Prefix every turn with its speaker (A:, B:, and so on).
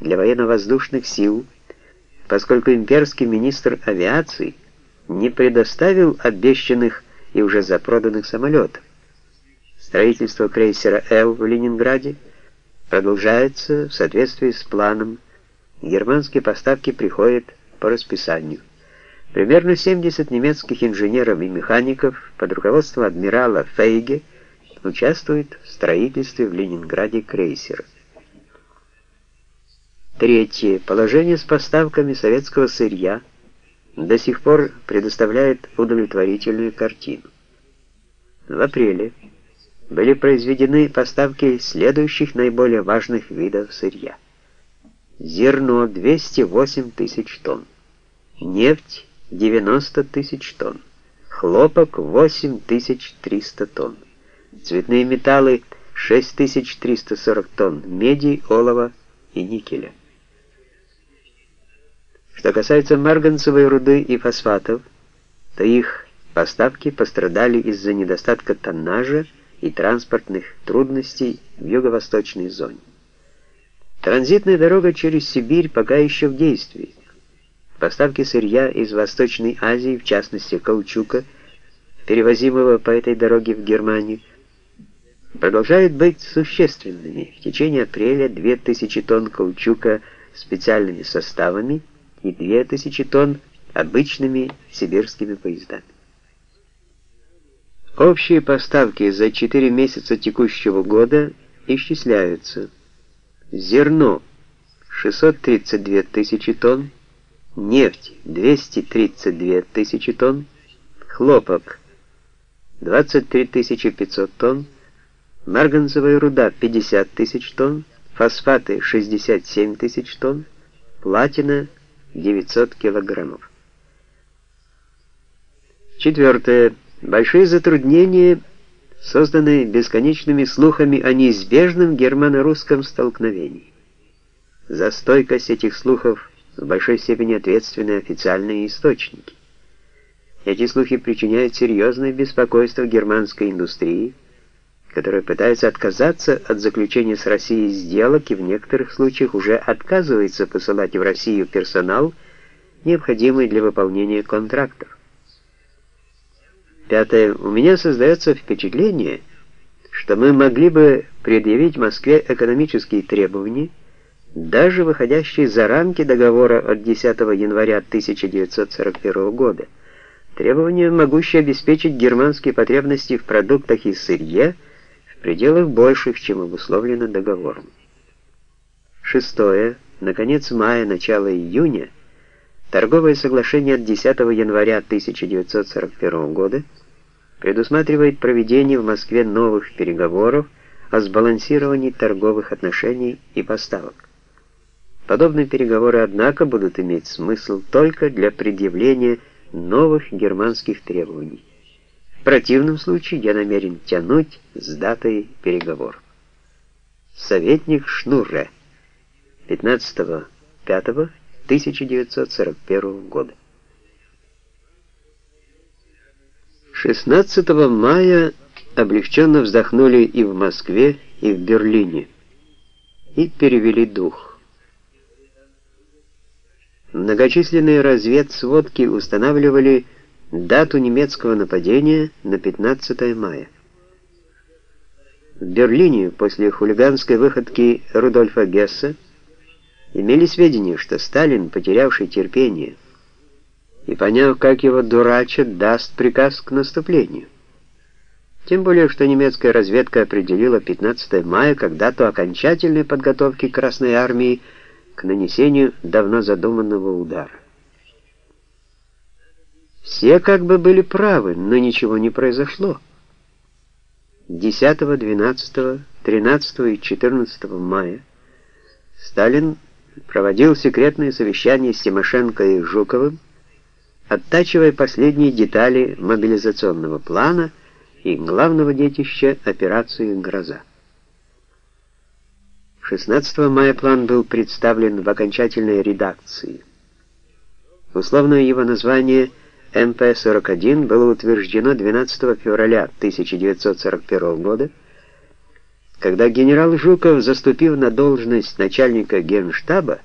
A: для военно-воздушных сил, поскольку имперский министр авиации не предоставил обещанных и уже запроданных самолетов. Строительство крейсера «Л» в Ленинграде продолжается в соответствии с планом. Германские поставки приходят по расписанию. Примерно 70 немецких инженеров и механиков под руководством адмирала Фейге участвуют в строительстве в Ленинграде крейсера. Третье. Положение с поставками советского сырья до сих пор предоставляет удовлетворительную картину. В апреле были произведены поставки следующих наиболее важных видов сырья. Зерно 208 тысяч тонн, нефть 90 тысяч тонн, хлопок 8300 тонн, цветные металлы 6340 тонн, меди, олова и никеля. Что касается марганцевой руды и фосфатов, то их поставки пострадали из-за недостатка тоннажа и транспортных трудностей в юго-восточной зоне. Транзитная дорога через Сибирь пока еще в действии. Поставки сырья из Восточной Азии, в частности каучука, перевозимого по этой дороге в Германию, продолжают быть существенными. В течение апреля 2000 тонн каучука специальными составами и 2000 тонн обычными сибирскими поездами. Общие поставки за 4 месяца текущего года исчисляются. Зерно 632 тысячи тонн, нефть 232 тысячи тонн, хлопок 23 500 тонн, марганцевая руда 50 тысяч тонн, фосфаты 67 тысяч тонн, платина 900 килограммов. Четвертое. Большие затруднения, созданные бесконечными слухами о неизбежном германо-русском столкновении. За стойкость этих слухов в большой степени ответственны официальные источники. Эти слухи причиняют серьезное беспокойство германской индустрии, которая пытается отказаться от заключения с Россией сделок и в некоторых случаях уже отказывается посылать в Россию персонал, необходимый для выполнения контрактов. Пятое. У меня создается впечатление, что мы могли бы предъявить Москве экономические требования, даже выходящие за рамки договора от 10 января 1941 года, требования, могущие обеспечить германские потребности в продуктах и сырье пределах больших, чем обусловлено договором. Шестое. Наконец мая, начало июня Торговое соглашение от 10 января 1941 года предусматривает проведение в Москве новых переговоров о сбалансировании торговых отношений и поставок. Подобные переговоры, однако, будут иметь смысл только для предъявления новых германских требований. Противном случае я намерен тянуть с датой переговоров. Советник Шнурре 15.05. 1941 года. 16 мая облегченно вздохнули и в Москве, и в Берлине, и перевели дух. Многочисленные разведсводки устанавливали дату немецкого нападения на 15 мая. В Берлине после хулиганской выходки Рудольфа Гесса имели сведения, что Сталин, потерявший терпение, и поняв, как его дурачат, даст приказ к наступлению. Тем более, что немецкая разведка определила 15 мая как дату окончательной подготовки Красной Армии к нанесению давно задуманного удара. Все как бы были правы, но ничего не произошло. 10, 12, 13 и 14 мая Сталин проводил секретное совещание с Тимошенко и Жуковым, оттачивая последние детали мобилизационного плана и главного детища операции «Гроза». 16 мая план был представлен в окончательной редакции. Условное его название МП-41 было утверждено 12 февраля 1941 года Когда генерал Жуков, заступив на должность начальника генштаба,